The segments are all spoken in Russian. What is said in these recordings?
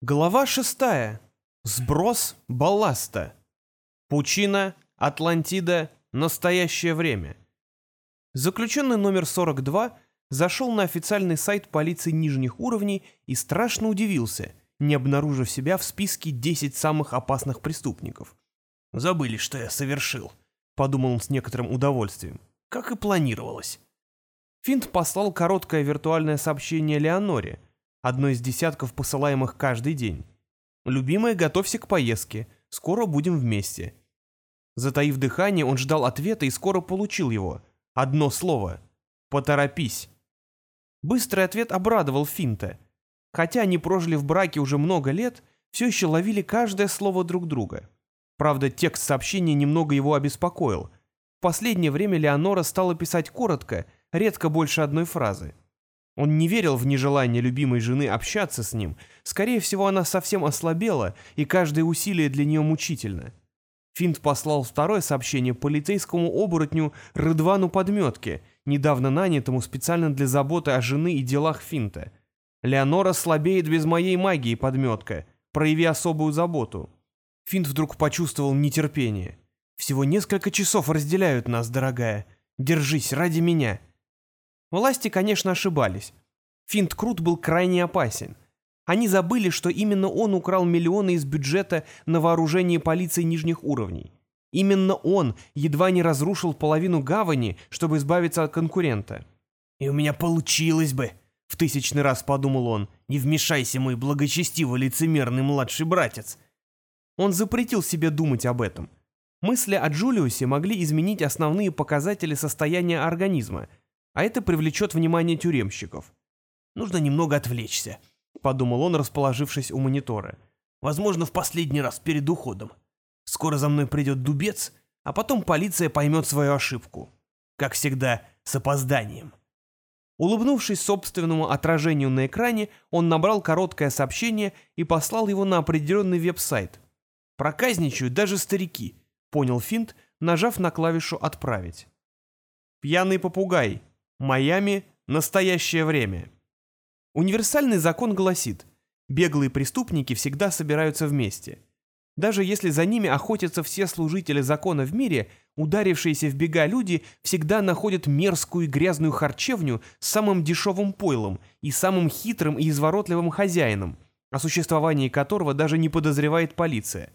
Глава шестая. Сброс балласта. Пучина, Атлантида, настоящее время. Заключенный номер 42 зашел на официальный сайт полиции нижних уровней и страшно удивился, не обнаружив себя в списке 10 самых опасных преступников. «Забыли, что я совершил», — подумал он с некоторым удовольствием. «Как и планировалось». Финт послал короткое виртуальное сообщение Леоноре — одно из десятков посылаемых каждый день. «Любимая, готовься к поездке. Скоро будем вместе». Затаив дыхание, он ждал ответа и скоро получил его. Одно слово. «Поторопись». Быстрый ответ обрадовал Финта. Хотя они прожили в браке уже много лет, все еще ловили каждое слово друг друга. Правда, текст сообщения немного его обеспокоил. В последнее время Леонора стала писать коротко, редко больше одной фразы. Он не верил в нежелание любимой жены общаться с ним. Скорее всего, она совсем ослабела, и каждое усилие для нее мучительно. Финт послал второе сообщение полицейскому оборотню Рыдвану Подметке, недавно нанятому специально для заботы о жены и делах Финта. «Леонора слабеет без моей магии, Подметка. Прояви особую заботу». Финт вдруг почувствовал нетерпение. «Всего несколько часов разделяют нас, дорогая. Держись ради меня. Власти, конечно, ошибались. Финт Крут был крайне опасен. Они забыли, что именно он украл миллионы из бюджета на вооружение полиции нижних уровней. Именно он едва не разрушил половину гавани, чтобы избавиться от конкурента. «И у меня получилось бы», — в тысячный раз подумал он, «не вмешайся, мой благочестивый лицемерный младший братец». Он запретил себе думать об этом. Мысли о Джулиусе могли изменить основные показатели состояния организма, а это привлечет внимание тюремщиков. «Нужно немного отвлечься», — подумал он, расположившись у монитора. «Возможно, в последний раз перед уходом. Скоро за мной придет дубец, а потом полиция поймет свою ошибку. Как всегда, с опозданием». Улыбнувшись собственному отражению на экране, он набрал короткое сообщение и послал его на определенный веб-сайт. «Проказничают даже старики», — понял Финт, нажав на клавишу «Отправить». «Пьяный попугай», Майами – настоящее время. Универсальный закон гласит, беглые преступники всегда собираются вместе. Даже если за ними охотятся все служители закона в мире, ударившиеся в бега люди всегда находят мерзкую и грязную харчевню с самым дешевым пойлом и самым хитрым и изворотливым хозяином, о существовании которого даже не подозревает полиция.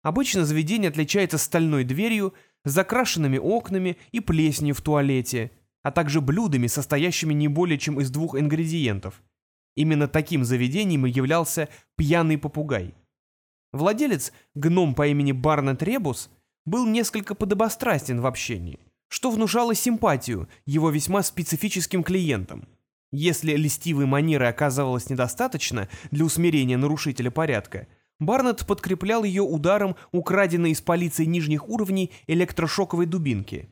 Обычно заведение отличается стальной дверью, закрашенными окнами и плесенью в туалете – а также блюдами, состоящими не более чем из двух ингредиентов. Именно таким заведением и являлся пьяный попугай. Владелец, гном по имени Барнет Ребус, был несколько подобострастен в общении, что внушало симпатию его весьма специфическим клиентам. Если льстивой манеры оказывалось недостаточно для усмирения нарушителя порядка, Барнетт подкреплял ее ударом украденной из полиции нижних уровней электрошоковой дубинки –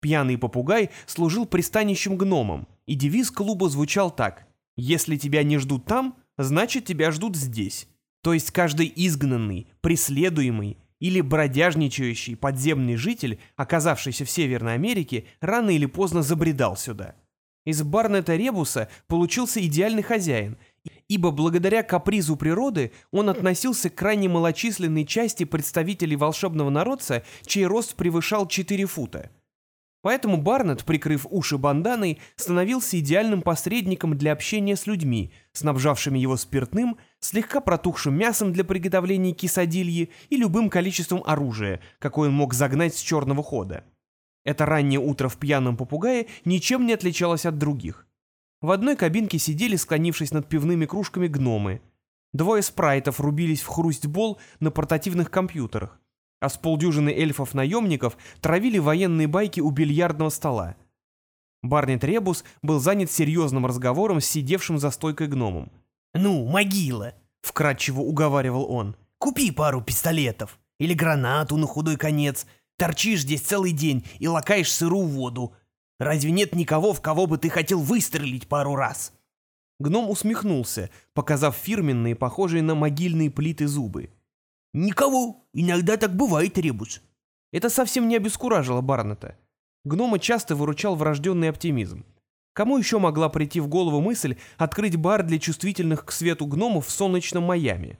Пьяный попугай служил пристанищем гномам, и девиз клуба звучал так «Если тебя не ждут там, значит тебя ждут здесь». То есть каждый изгнанный, преследуемый или бродяжничающий подземный житель, оказавшийся в Северной Америке, рано или поздно забредал сюда. Из Барнета Ребуса получился идеальный хозяин, ибо благодаря капризу природы он относился к крайне малочисленной части представителей волшебного народца, чей рост превышал 4 фута – Поэтому Барнетт, прикрыв уши банданой, становился идеальным посредником для общения с людьми, снабжавшими его спиртным, слегка протухшим мясом для приготовления кисадильи и любым количеством оружия, какое он мог загнать с черного хода. Это раннее утро в пьяном попугае ничем не отличалось от других. В одной кабинке сидели, склонившись над пивными кружками, гномы. Двое спрайтов рубились в хрустьбол на портативных компьютерах а с полдюжины эльфов-наемников травили военные байки у бильярдного стола. Барни Требус был занят серьезным разговором с сидевшим за стойкой гномом. «Ну, могила!» — вкратчиво уговаривал он. «Купи пару пистолетов. Или гранату на худой конец. Торчишь здесь целый день и лакаешь сырую воду. Разве нет никого, в кого бы ты хотел выстрелить пару раз?» Гном усмехнулся, показав фирменные, похожие на могильные плиты зубы. «Никого. Иногда так бывает, Ребус». Это совсем не обескуражило Барнета. Гнома часто выручал врожденный оптимизм. Кому еще могла прийти в голову мысль открыть бар для чувствительных к свету гномов в солнечном Майами?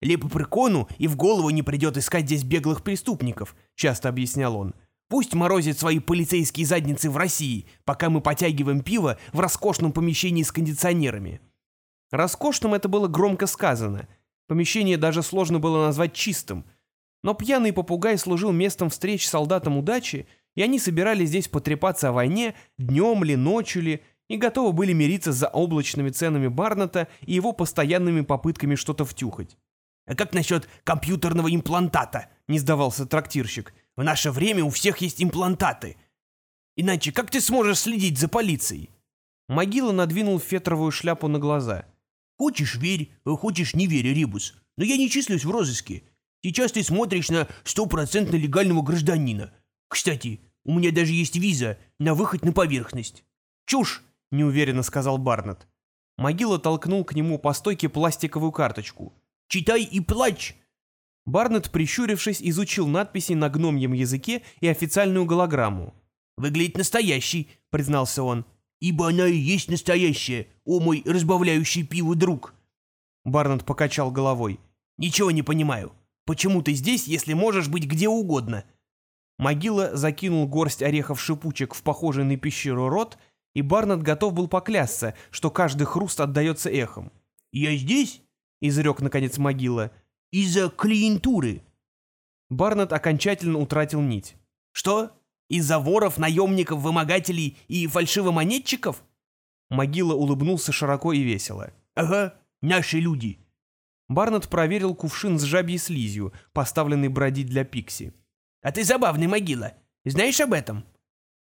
«Лепопрекону и в голову не придет искать здесь беглых преступников», — часто объяснял он. «Пусть морозят свои полицейские задницы в России, пока мы потягиваем пиво в роскошном помещении с кондиционерами». Роскошным это было громко сказано. Помещение даже сложно было назвать чистым. Но пьяный попугай служил местом встреч солдатам удачи, и они собирались здесь потрепаться о войне, днем ли, ночью ли, и готовы были мириться за облачными ценами Барната и его постоянными попытками что-то втюхать. «А как насчет компьютерного имплантата?» — не сдавался трактирщик. «В наше время у всех есть имплантаты. Иначе как ты сможешь следить за полицией?» Могила надвинул фетровую шляпу на глаза. «Хочешь — верь, хочешь — не верь, Рибус. Но я не числюсь в розыске. Сейчас ты смотришь на стопроцентно легального гражданина. Кстати, у меня даже есть виза на выход на поверхность». «Чушь!» — неуверенно сказал Барнетт. Могила толкнул к нему по стойке пластиковую карточку. Читай и плачь!» Барнетт, прищурившись, изучил надписи на гномьем языке и официальную голограмму. «Выглядит настоящий», — признался он. «Ибо она и есть настоящая, о мой разбавляющий пиво друг». Барнетт покачал головой. «Ничего не понимаю. Почему ты здесь, если можешь быть где угодно?» Могила закинул горсть орехов-шипучек в похожий на пещеру рот, и Барнетт готов был поклясться, что каждый хруст отдается эхом. «Я здесь?» изрек, наконец, могила. «Из-за клиентуры». Барнетт окончательно утратил нить. «Что? Из-за воров, наемников, вымогателей и фальшивомонетчиков?» Могила улыбнулся широко и весело. «Ага, наши люди». Барнетт проверил кувшин с жабьей слизью, поставленный бродить для Пикси. «А ты забавный, Могила. Знаешь об этом?»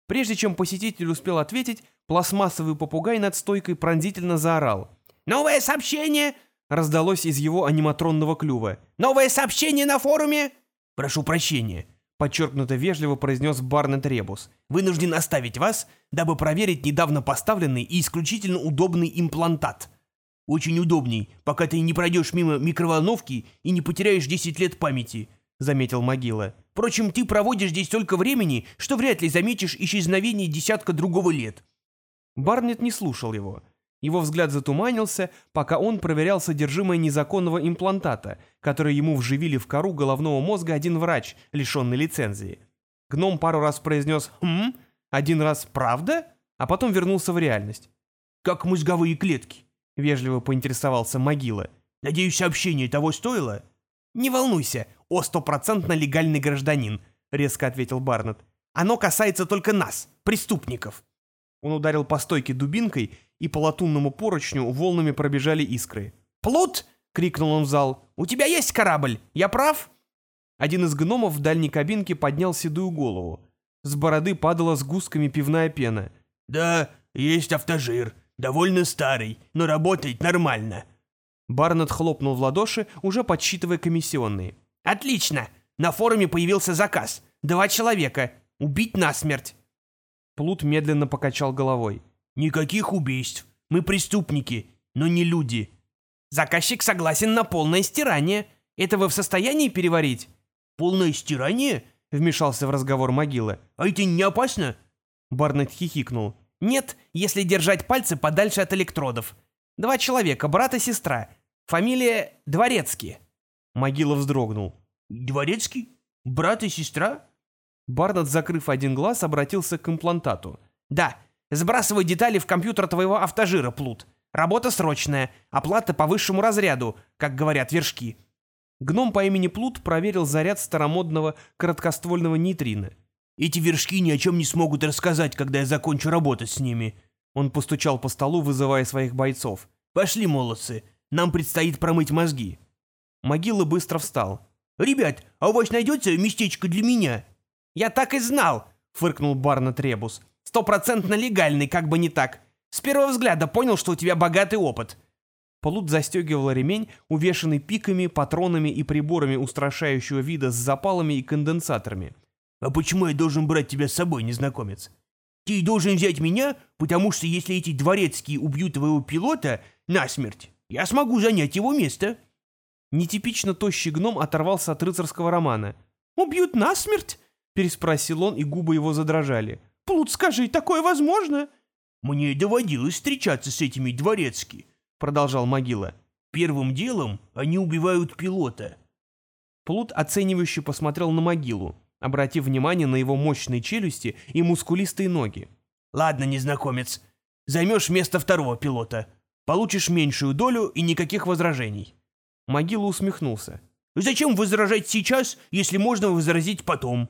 Прежде чем посетитель успел ответить, пластмассовый попугай над стойкой пронзительно заорал. «Новое сообщение! раздалось из его аниматронного клюва. «Новое сообщение на форуме!» «Прошу прощения», — подчеркнуто вежливо произнес Барнет Ребус. «Вынужден оставить вас, дабы проверить недавно поставленный и исключительно удобный имплантат. Очень удобный, пока ты не пройдешь мимо микроволновки и не потеряешь 10 лет памяти», — заметил Могила. «Впрочем, ты проводишь здесь столько времени, что вряд ли заметишь исчезновение десятка другого лет». Барнет не слушал его. Его взгляд затуманился, пока он проверял содержимое незаконного имплантата, который ему вживили в кору головного мозга один врач, лишенный лицензии. Гном пару раз произнес «Хм?», один раз «Правда?», а потом вернулся в реальность. «Как мозговые клетки», — вежливо поинтересовался Могила. «Надеюсь, сообщение того стоило?» «Не волнуйся, о стопроцентно легальный гражданин», — резко ответил Барнетт. «Оно касается только нас, преступников». Он ударил по стойке дубинкой, и по латунному поручню волнами пробежали искры. «Плут!» — крикнул он в зал. «У тебя есть корабль? Я прав?» Один из гномов в дальней кабинке поднял седую голову. С бороды падала сгустками пивная пена. «Да, есть автожир. Довольно старый, но работает нормально». Барнетт хлопнул в ладоши, уже подсчитывая комиссионные. «Отлично! На форуме появился заказ. Два человека. Убить насмерть. Плут медленно покачал головой. «Никаких убийств. Мы преступники, но не люди». «Заказчик согласен на полное стирание. Это вы в состоянии переварить?» «Полное стирание?» — вмешался в разговор могила. «А это не опасно?» Барнетт хихикнул. «Нет, если держать пальцы подальше от электродов. Два человека, брат и сестра. Фамилия Дворецкий». Могила вздрогнул. «Дворецкий? Брат и сестра?» Барнетт, закрыв один глаз, обратился к имплантату. «Да, сбрасывай детали в компьютер твоего автожира, Плут. Работа срочная, оплата по высшему разряду, как говорят вершки». Гном по имени Плут проверил заряд старомодного короткоствольного нейтрина. «Эти вершки ни о чем не смогут рассказать, когда я закончу работать с ними». Он постучал по столу, вызывая своих бойцов. «Пошли, молодцы, нам предстоит промыть мозги». Могила быстро встал. «Ребят, а у вас найдется местечко для меня?» «Я так и знал!» — фыркнул Барна Требус. «Стопроцентно легальный, как бы не так. С первого взгляда понял, что у тебя богатый опыт». Полут застегивал ремень, увешанный пиками, патронами и приборами устрашающего вида с запалами и конденсаторами. «А почему я должен брать тебя с собой, незнакомец? Ты должен взять меня, потому что если эти дворецкие убьют твоего пилота насмерть, я смогу занять его место». Нетипично тощий гном оторвался от рыцарского романа. «Убьют насмерть? Переспросил он, и губы его задрожали. «Плут, скажи, такое возможно?» «Мне доводилось встречаться с этими дворецки», — продолжал Могила. «Первым делом они убивают пилота». Плут оценивающе посмотрел на Могилу, обратив внимание на его мощные челюсти и мускулистые ноги. «Ладно, незнакомец, займешь место второго пилота. Получишь меньшую долю и никаких возражений». Могила усмехнулся. «Зачем возражать сейчас, если можно возразить потом?»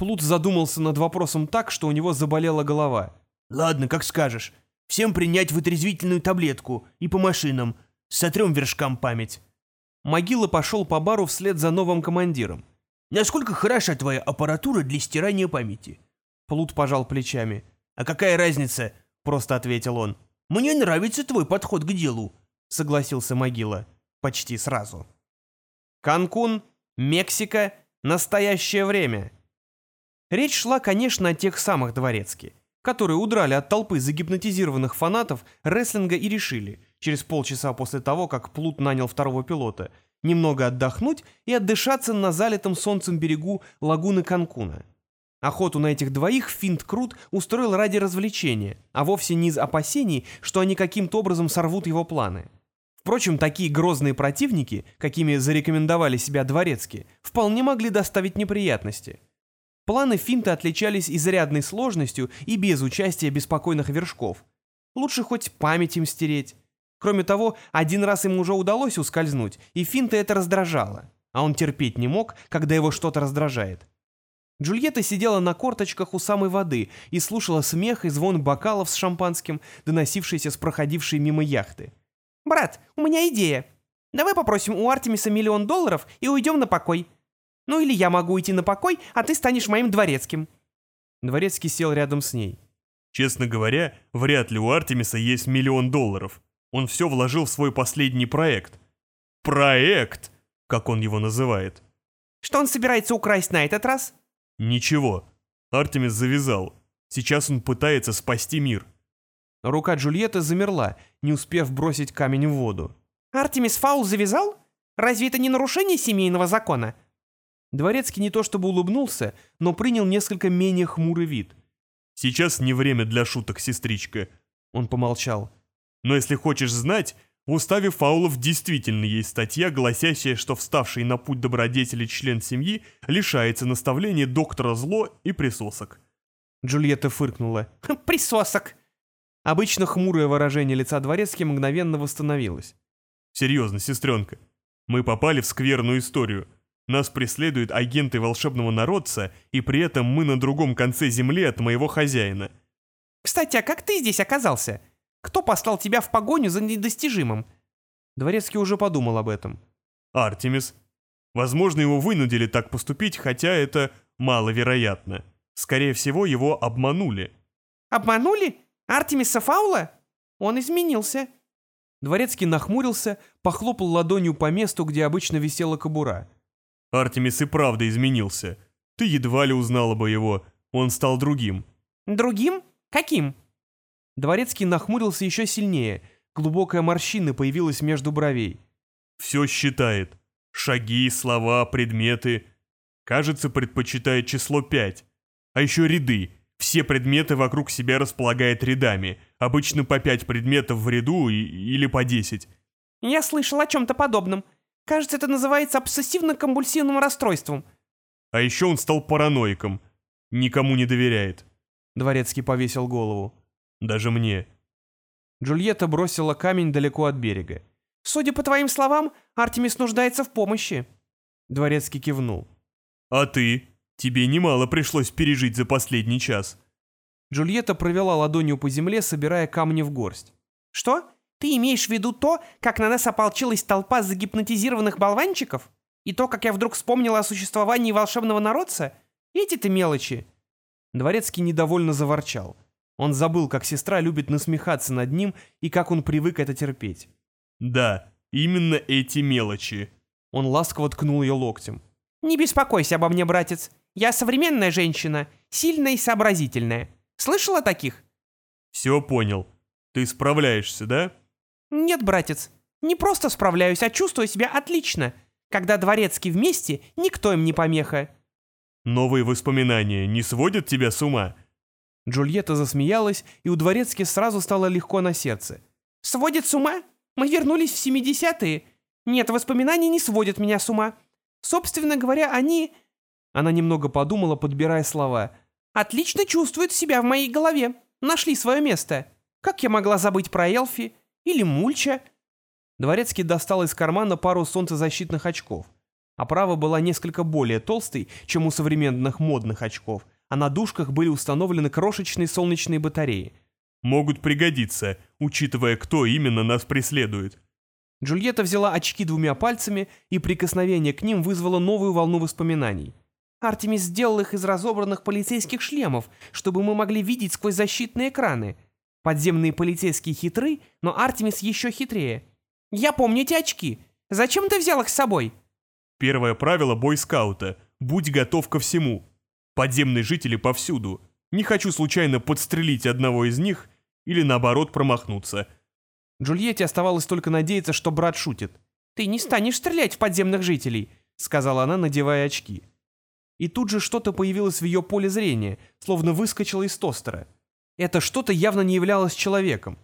Плут задумался над вопросом так, что у него заболела голова. «Ладно, как скажешь. Всем принять вытрезвительную таблетку и по машинам. Сотрем вершкам память». Могила пошел по бару вслед за новым командиром. «Насколько хороша твоя аппаратура для стирания памяти?» Плут пожал плечами. «А какая разница?» — просто ответил он. «Мне нравится твой подход к делу», — согласился Могила. Почти сразу. Канкун, Мексика, настоящее время. Речь шла, конечно, о тех самых дворецких, которые удрали от толпы загипнотизированных фанатов рестлинга и решили, через полчаса после того, как Плут нанял второго пилота, немного отдохнуть и отдышаться на залитом солнцем берегу лагуны Канкуна. Охоту на этих двоих Финт Крут устроил ради развлечения, а вовсе не из опасений, что они каким-то образом сорвут его планы. Впрочем, такие грозные противники, какими зарекомендовали себя дворецкие, вполне могли доставить неприятности – Планы финта отличались изрядной сложностью и без участия беспокойных вершков. Лучше хоть память им стереть. Кроме того, один раз ему уже удалось ускользнуть, и финта это раздражало. А он терпеть не мог, когда его что-то раздражает. Джульетта сидела на корточках у самой воды и слушала смех и звон бокалов с шампанским, доносившийся с проходившей мимо яхты. «Брат, у меня идея. Давай попросим у Артемиса миллион долларов и уйдем на покой. Ну или я могу уйти на покой, а ты станешь моим дворецким». Дворецкий сел рядом с ней. «Честно говоря, вряд ли у Артемиса есть миллион долларов. Он все вложил в свой последний проект. Проект, как он его называет. Что он собирается украсть на этот раз? Ничего. Артемис завязал. Сейчас он пытается спасти мир. Рука Джульетты замерла, не успев бросить камень в воду. Артемис Фаул завязал? Разве это не нарушение семейного закона? Дворецкий не то чтобы улыбнулся, но принял несколько менее хмурый вид. «Сейчас не время для шуток, сестричка», — он помолчал. «Но если хочешь знать, в уставе фаулов действительно есть статья, гласящая, что вставший на путь добродетели член семьи лишается наставления доктора зло и присосок». Джульетта фыркнула. «Хм, «Присосок!» Обычно хмурое выражение лица дворецки мгновенно восстановилось. «Серьезно, сестренка, мы попали в скверную историю». Нас преследуют агенты волшебного народца, и при этом мы на другом конце земли от моего хозяина. Кстати, а как ты здесь оказался? Кто послал тебя в погоню за недостижимым? Дворецкий уже подумал об этом. Артемис. Возможно, его вынудили так поступить, хотя это маловероятно. Скорее всего, его обманули. Обманули? Артемиса Фаула? Он изменился. Дворецкий нахмурился, похлопал ладонью по месту, где обычно висела кобура. Артемис и правда изменился. Ты едва ли узнала бы его, он стал другим». «Другим? Каким?» Дворецкий нахмурился еще сильнее, глубокая морщина появилась между бровей. «Все считает. Шаги, слова, предметы. Кажется, предпочитает число пять. А еще ряды. Все предметы вокруг себя располагает рядами. Обычно по пять предметов в ряду и, или по десять». «Я слышал о чем-то подобном», Кажется, это называется обсессивно-компульсивным расстройством. А еще он стал параноиком. Никому не доверяет. Дворецкий повесил голову. Даже мне. Джульетта бросила камень далеко от берега. «Судя по твоим словам, Артемис нуждается в помощи». Дворецкий кивнул. «А ты? Тебе немало пришлось пережить за последний час». Джульетта провела ладонью по земле, собирая камни в горсть. «Что? Ты имеешь в виду то, как на нас ополчилась толпа загипнотизированных болванчиков? И то, как я вдруг вспомнила о существовании волшебного народца? Эти-то мелочи!» Дворецкий недовольно заворчал. Он забыл, как сестра любит насмехаться над ним и как он привык это терпеть. «Да, именно эти мелочи». Он ласково ткнул ее локтем. «Не беспокойся обо мне, братец. Я современная женщина, сильная и сообразительная. Слышал о таких?» «Все понял. Ты справляешься, да?» «Нет, братец, не просто справляюсь, а чувствую себя отлично. Когда дворецкий вместе, никто им не помеха». «Новые воспоминания не сводят тебя с ума?» Джульетта засмеялась, и у дворецки сразу стало легко на сердце. «Сводит с ума? Мы вернулись в 70-е. Нет, воспоминания не сводят меня с ума. Собственно говоря, они...» Она немного подумала, подбирая слова. «Отлично чувствуют себя в моей голове. Нашли свое место. Как я могла забыть про Элфи? Или Мульча?» Дворецкий достал из кармана пару солнцезащитных очков. Оправа была несколько более толстой, чем у современных модных очков, а на дужках были установлены крошечные солнечные батареи. «Могут пригодиться, учитывая, кто именно нас преследует». Джульетта взяла очки двумя пальцами, и прикосновение к ним вызвало новую волну воспоминаний. Артемис сделал их из разобранных полицейских шлемов, чтобы мы могли видеть сквозь защитные экраны. Подземные полицейские хитры, но Артемис еще хитрее. Я помню эти очки. Зачем ты взял их с собой? Первое правило бойскаута – будь готов ко всему. Подземные жители повсюду. Не хочу случайно подстрелить одного из них или наоборот промахнуться. Джульетте оставалось только надеяться, что брат шутит. «Ты не станешь стрелять в подземных жителей», — сказала она, надевая очки. И тут же что-то появилось в ее поле зрения, словно выскочило из тостера. Это что-то явно не являлось человеком.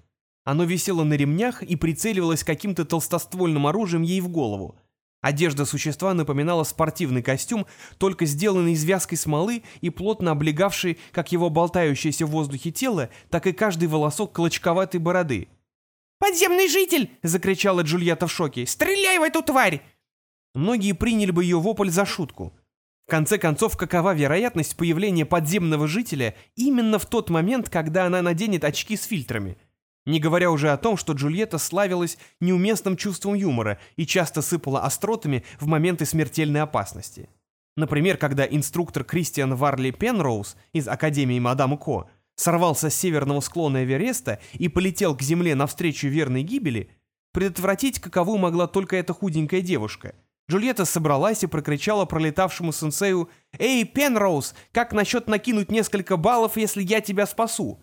Оно висело на ремнях и прицеливалось каким-то толстоствольным оружием ей в голову. Одежда существа напоминала спортивный костюм, только сделанный из вязкой смолы и плотно облегавший как его болтающееся в воздухе тело, так и каждый волосок клочковатой бороды. «Подземный житель!» — закричала Джульетта в шоке. «Стреляй в эту тварь!» Многие приняли бы ее вопль за шутку. В конце концов, какова вероятность появления подземного жителя именно в тот момент, когда она наденет очки с фильтрами? Не говоря уже о том, что Джульетта славилась неуместным чувством юмора и часто сыпала остротами в моменты смертельной опасности. Например, когда инструктор Кристиан Варли Пенроуз из Академии Мадам Ко сорвался с северного склона Эвереста и полетел к земле навстречу верной гибели, предотвратить каковую могла только эта худенькая девушка – Джульетта собралась и прокричала пролетавшему сенсею «Эй, Пенроуз, как насчет накинуть несколько баллов, если я тебя спасу?»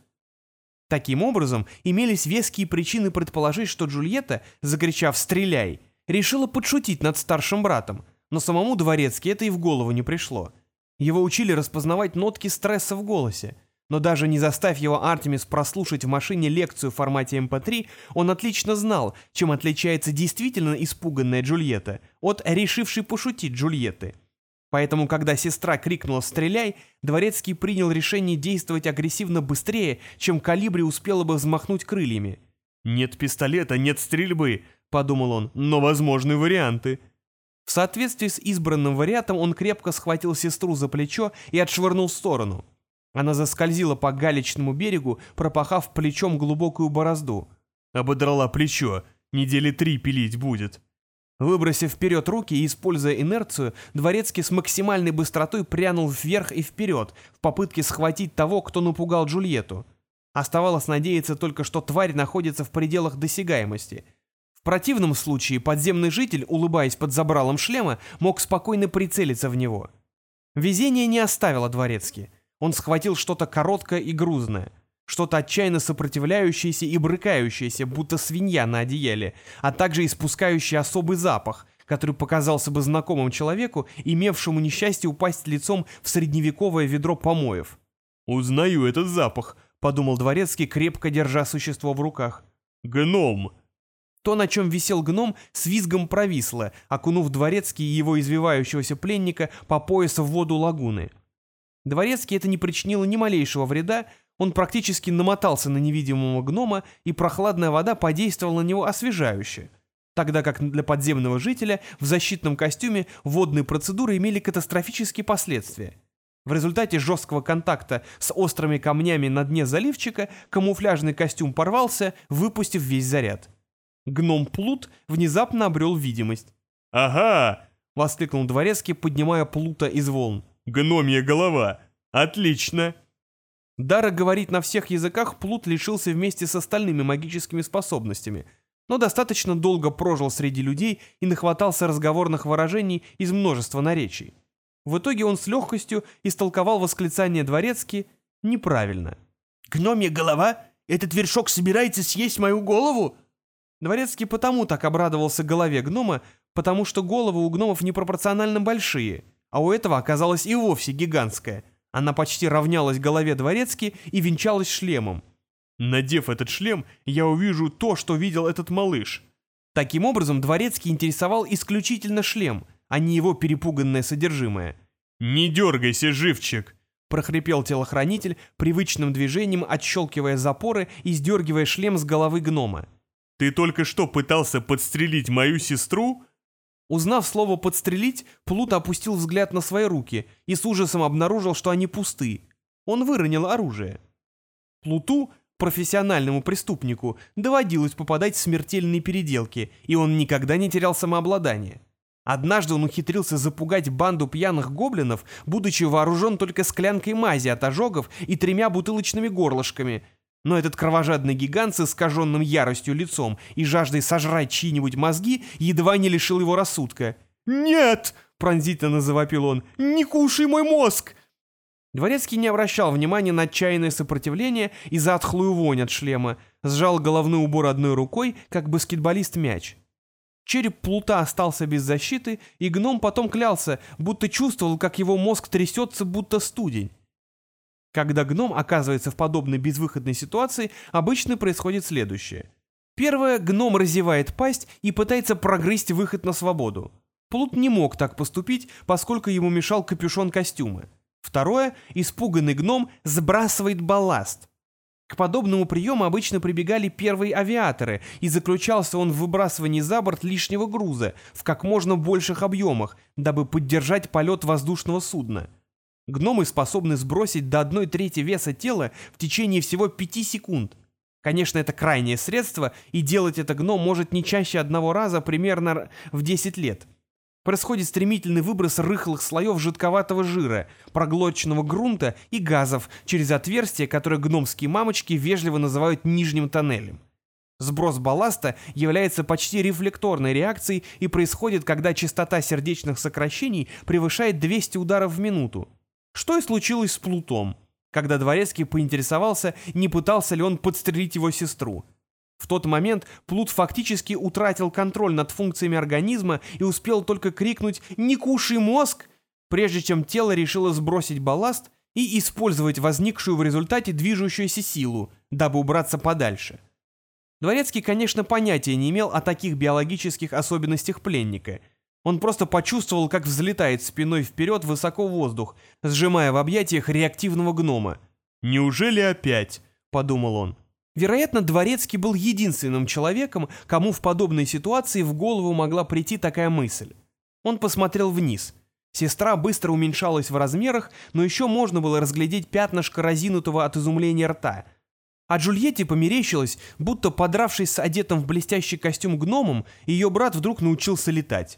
Таким образом, имелись веские причины предположить, что Джульетта, закричав «Стреляй!», решила подшутить над старшим братом, но самому Дворецки это и в голову не пришло. Его учили распознавать нотки стресса в голосе, но даже не заставь его Артемис прослушать в машине лекцию в формате MP3, эм он отлично знал, чем отличается действительно испуганная Джульетта от решившей пошутить Джульетты. Поэтому, когда сестра крикнула «Стреляй!», Дворецкий принял решение действовать агрессивно быстрее, чем Калибри успела бы взмахнуть крыльями. «Нет пистолета, нет стрельбы», — подумал он, — «но возможны варианты». В соответствии с избранным вариантом он крепко схватил сестру за плечо и отшвырнул в сторону. Она заскользила по галечному берегу, пропахав плечом глубокую борозду. Ободрала плечо. Недели три пилить будет. Выбросив вперед руки и используя инерцию, Дворецкий с максимальной быстротой прянул вверх и вперед, в попытке схватить того, кто напугал Джульетту. Оставалось надеяться только, что тварь находится в пределах досягаемости. В противном случае подземный житель, улыбаясь под забралом шлема, мог спокойно прицелиться в него. Везение не оставило Дворецкий. Он схватил что-то короткое и грузное, что-то отчаянно сопротивляющееся и брыкающееся, будто свинья на одеяле, а также испускающее особый запах, который показался бы знакомым человеку, имевшему несчастье упасть лицом в средневековое ведро помоев. «Узнаю этот запах», — подумал Дворецкий, крепко держа существо в руках. «Гном!» То, на чем висел гном, с визгом провисло, окунув Дворецкий и его извивающегося пленника по поясу в воду лагуны. Дворецкий это не причинило ни малейшего вреда, он практически намотался на невидимого гнома, и прохладная вода подействовала на него освежающе, тогда как для подземного жителя в защитном костюме водные процедуры имели катастрофические последствия. В результате жесткого контакта с острыми камнями на дне заливчика камуфляжный костюм порвался, выпустив весь заряд. Гном Плут внезапно обрел видимость. «Ага!» — воскликнул Дворецкий, поднимая Плута из волн. Гномья голова. Отлично. Дара говорить на всех языках Плут лишился вместе с остальными магическими способностями, но достаточно долго прожил среди людей и нахватался разговорных выражений из множества наречий. В итоге он с легкостью истолковал восклицание дворецки неправильно. «Гномья голова? Этот вершок собирается съесть мою голову?» Дворецкий потому так обрадовался голове гнома, потому что головы у гномов непропорционально большие — а у этого оказалась и вовсе гигантская. Она почти равнялась голове дворецки и венчалась шлемом. Надев этот шлем, я увижу то, что видел этот малыш. Таким образом, дворецкий интересовал исключительно шлем, а не его перепуганное содержимое. «Не дергайся, живчик!» — прохрипел телохранитель, привычным движением отщелкивая запоры и сдергивая шлем с головы гнома. «Ты только что пытался подстрелить мою сестру?» Узнав слово «подстрелить», Плут опустил взгляд на свои руки и с ужасом обнаружил, что они пусты. Он выронил оружие. Плуту, профессиональному преступнику, доводилось попадать в смертельные переделки, и он никогда не терял самообладание. Однажды он ухитрился запугать банду пьяных гоблинов, будучи вооружен только склянкой мази от ожогов и тремя бутылочными горлышками. Но этот кровожадный гигант с искаженным яростью лицом и жаждой сожрать чьи-нибудь мозги едва не лишил его рассудка. «Нет!» — пронзительно завопил он. «Не кушай мой мозг!» Дворецкий не обращал внимания на отчаянное сопротивление и затхлую вонь от шлема, сжал головной убор одной рукой, как баскетболист мяч. Череп плута остался без защиты, и гном потом клялся, будто чувствовал, как его мозг трясется, будто студень. Когда гном оказывается в подобной безвыходной ситуации, обычно происходит следующее. Первое, гном разевает пасть и пытается прогрызть выход на свободу. Плут не мог так поступить, поскольку ему мешал капюшон костюма. Второе, испуганный гном сбрасывает балласт. К подобному приему обычно прибегали первые авиаторы, и заключался он в выбрасывании за борт лишнего груза в как можно больших объемах, дабы поддержать полет воздушного судна. Гномы способны сбросить до одной трети веса тела в течение всего пяти секунд. Конечно, это крайнее средство, и делать это гном может не чаще одного раза примерно в 10 лет. Происходит стремительный выброс рыхлых слоев жидковатого жира, проглоченного грунта и газов через отверстие, которое гномские мамочки вежливо называют нижним тоннелем. Сброс балласта является почти рефлекторной реакцией и происходит, когда частота сердечных сокращений превышает 200 ударов в минуту. Что и случилось с Плутом, когда Дворецкий поинтересовался, не пытался ли он подстрелить его сестру. В тот момент Плут фактически утратил контроль над функциями организма и успел только крикнуть «Не кушай мозг!», прежде чем тело решило сбросить балласт и использовать возникшую в результате движущуюся силу, дабы убраться подальше. Дворецкий, конечно, понятия не имел о таких биологических особенностях пленника. Он просто почувствовал, как взлетает спиной вперед высоко в воздух, сжимая в объятиях реактивного гнома. «Неужели опять?» — подумал он. Вероятно, Дворецкий был единственным человеком, кому в подобной ситуации в голову могла прийти такая мысль. Он посмотрел вниз. Сестра быстро уменьшалась в размерах, но еще можно было разглядеть пятнышко разинутого от изумления рта. А Джульетте померещилось, будто подравшись с одетым в блестящий костюм гномом, ее брат вдруг научился летать.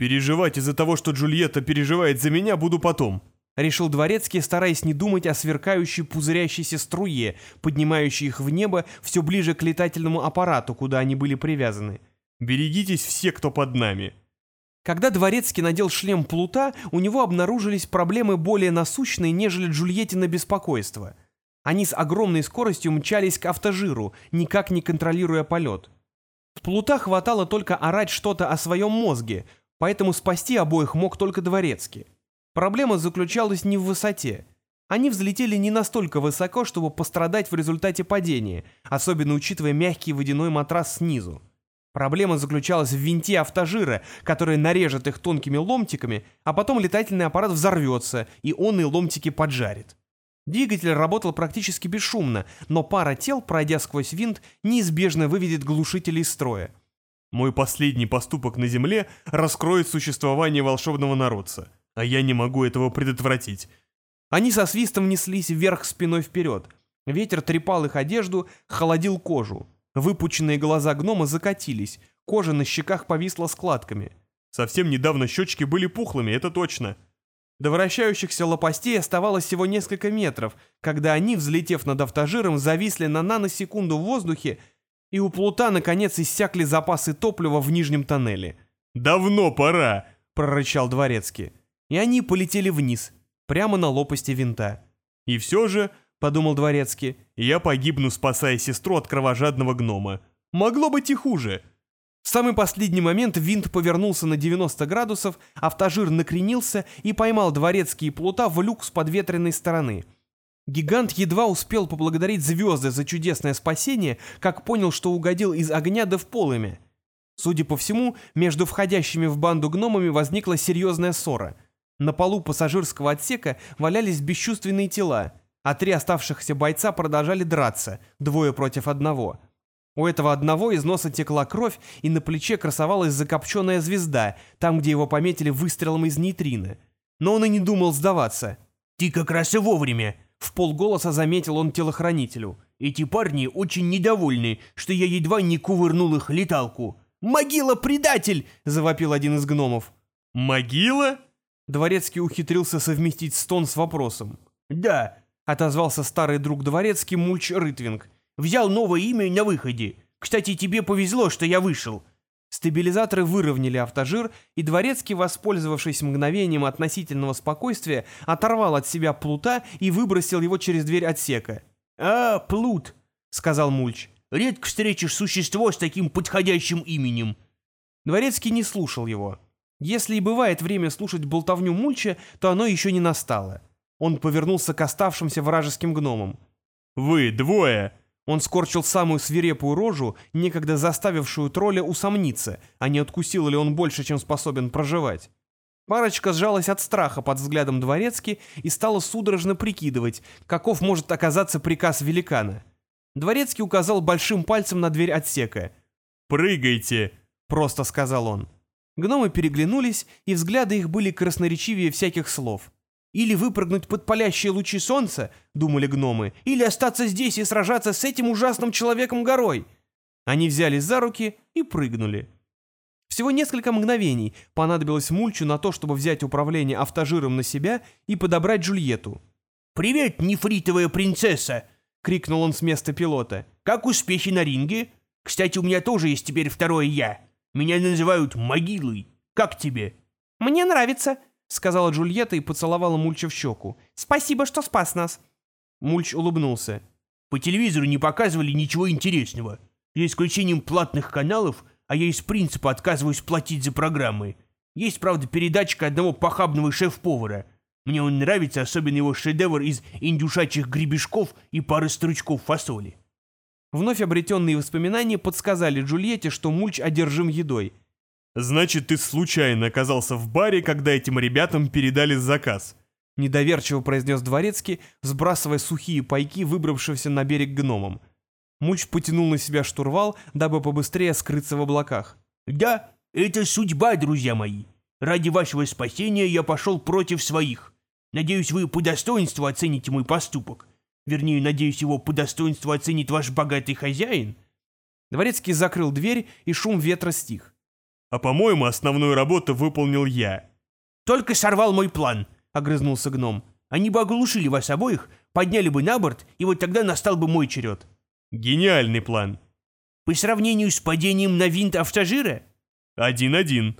«Переживать из-за того, что Джульетта переживает за меня, буду потом», — решил Дворецкий, стараясь не думать о сверкающей пузырящейся струе, поднимающей их в небо все ближе к летательному аппарату, куда они были привязаны. «Берегитесь все, кто под нами». Когда Дворецкий надел шлем Плута, у него обнаружились проблемы более насущные, нежели Джульеттина беспокойство. Они с огромной скоростью мчались к автожиру, никак не контролируя полет. Плута хватало только орать что-то о своем мозге, поэтому спасти обоих мог только Дворецкий. Проблема заключалась не в высоте. Они взлетели не настолько высоко, чтобы пострадать в результате падения, особенно учитывая мягкий водяной матрас снизу. Проблема заключалась в винте автожира, который нарежет их тонкими ломтиками, а потом летательный аппарат взорвется, и он и ломтики поджарит. Двигатель работал практически бесшумно, но пара тел, пройдя сквозь винт, неизбежно выведет глушители из строя. Мой последний поступок на Земле раскроет существование волшебного народца а я не могу этого предотвратить. Они со свистом неслись вверх спиной вперед. Ветер трепал их одежду, холодил кожу. Выпученные глаза гнома закатились, кожа на щеках повисла складками. Совсем недавно щечки были пухлыми, это точно. До вращающихся лопастей оставалось всего несколько метров, когда они, взлетев над автожиром, зависли на наносекунду в воздухе, и у плута, наконец, иссякли запасы топлива в нижнем тоннеле. «Давно пора!» — прорычал Дворецкий и они полетели вниз, прямо на лопасти винта. «И все же», — подумал Дворецкий, — «я погибну, спасая сестру от кровожадного гнома. Могло быть и хуже». В самый последний момент винт повернулся на 90 градусов, автожир накренился и поймал дворецкий и плута в люк с подветренной стороны. Гигант едва успел поблагодарить звезды за чудесное спасение, как понял, что угодил из огня да в полыми. Судя по всему, между входящими в банду гномами возникла серьезная ссора. На полу пассажирского отсека валялись бесчувственные тела, а три оставшихся бойца продолжали драться, двое против одного. У этого одного из носа текла кровь, и на плече красовалась закопченная звезда, там, где его пометили выстрелом из нейтрина. Но он и не думал сдаваться. «Ты как раз и вовремя!» В полголоса заметил он телохранителю. «Эти парни очень недовольны, что я едва не кувырнул их леталку. «Могила, предатель!» — завопил один из гномов. «Могила?» Дворецкий ухитрился совместить стон с вопросом. «Да», — отозвался старый друг Дворецкий Мульч Рытвинг. «Взял новое имя на выходе. Кстати, тебе повезло, что я вышел». Стабилизаторы выровняли автожир, и Дворецкий, воспользовавшись мгновением относительного спокойствия, оторвал от себя плута и выбросил его через дверь отсека. «А, плут», — сказал Мульч. Редко встретишь существо с таким подходящим именем». Дворецкий не слушал его. Если и бывает время слушать болтовню Мульча, то оно еще не настало. Он повернулся к оставшимся вражеским гномам. «Вы двое!» Он скорчил самую свирепую рожу, некогда заставившую тролля усомниться, а не откусил ли он больше, чем способен проживать. Парочка сжалась от страха под взглядом дворецки и стала судорожно прикидывать, каков может оказаться приказ великана. Дворецкий указал большим пальцем на дверь отсека. «Прыгайте!» — просто сказал он. Гномы переглянулись, и взгляды их были красноречивее всяких слов. «Или выпрыгнуть под палящие лучи солнца», — думали гномы, «или остаться здесь и сражаться с этим ужасным человеком-горой». Они взялись за руки и прыгнули. Всего несколько мгновений понадобилось Мульчу на то, чтобы взять управление автожиром на себя и подобрать Джульетту. «Привет, нефритовая принцесса!» — крикнул он с места пилота. «Как успехи на ринге? Кстати, у меня тоже есть теперь второе «я». Меня называют Могилой. Как тебе?» «Мне нравится», — сказала Джульетта и поцеловала Мульча в щеку. «Спасибо, что спас нас». Мульч улыбнулся. «По телевизору не показывали ничего интересного. За исключением платных каналов, а я из принципа отказываюсь платить за программы. Есть, правда, передачка одного похабного шеф-повара — мне он нравится, особенно его шедевр из индюшачьих гребешков и пары стручков фасоли. Вновь обретенные воспоминания подсказали Джульетте, что Мульч одержим едой. «Значит, ты случайно оказался в баре, когда этим ребятам передали заказ?» Недоверчиво произнес Дворецкий, сбрасывая сухие пайки, выбравшегося на берег гномом. Мульч потянул на себя штурвал, дабы побыстрее скрыться в облаках. «Да, это судьба, друзья мои. Ради вашего спасения я пошел против своих. Надеюсь, вы по достоинству оцените мой поступок. Вернее, надеюсь, его по достоинству оценит ваш богатый хозяин». Дворецкий закрыл дверь, и шум ветра стих. «А по-моему, основную работу выполнил я». «Только сорвал мой план», — огрызнулся гном. «Они бы оглушили вас обоих, подняли бы на борт, и вот тогда настал бы мой черед». «Гениальный план». «По сравнению с падением на винт автожира?» «Один-один».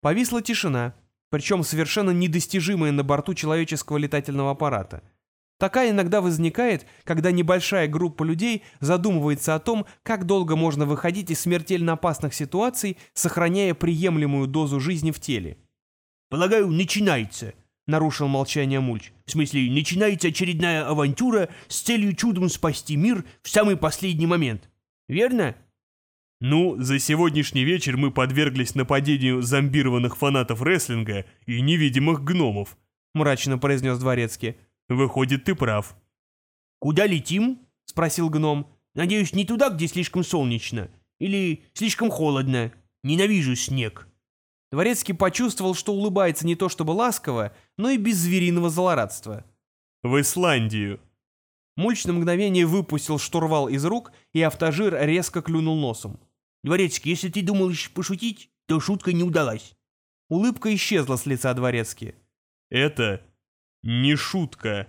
Повисла тишина причем совершенно недостижимые на борту человеческого летательного аппарата. Такая иногда возникает, когда небольшая группа людей задумывается о том, как долго можно выходить из смертельно опасных ситуаций, сохраняя приемлемую дозу жизни в теле. «Полагаю, начинается», — нарушил молчание Мульч. «В смысле, начинается очередная авантюра с целью чудом спасти мир в самый последний момент. Верно?» Ну, за сегодняшний вечер мы подверглись нападению зомбированных фанатов рестлинга и невидимых гномов, мрачно произнес Дворецкий. Выходит, ты прав. Куда летим? спросил гном. Надеюсь, не туда, где слишком солнечно. Или слишком холодно. Ненавижу снег. Дворецкий почувствовал, что улыбается не то чтобы ласково, но и без звериного злорадства. «В Исландию». Мульч на мгновение выпустил штурвал из рук, и автожир резко клюнул носом. Дворецкий, если ты думал еще пошутить, то шутка не удалась. Улыбка исчезла с лица Дворецки. Это не шутка.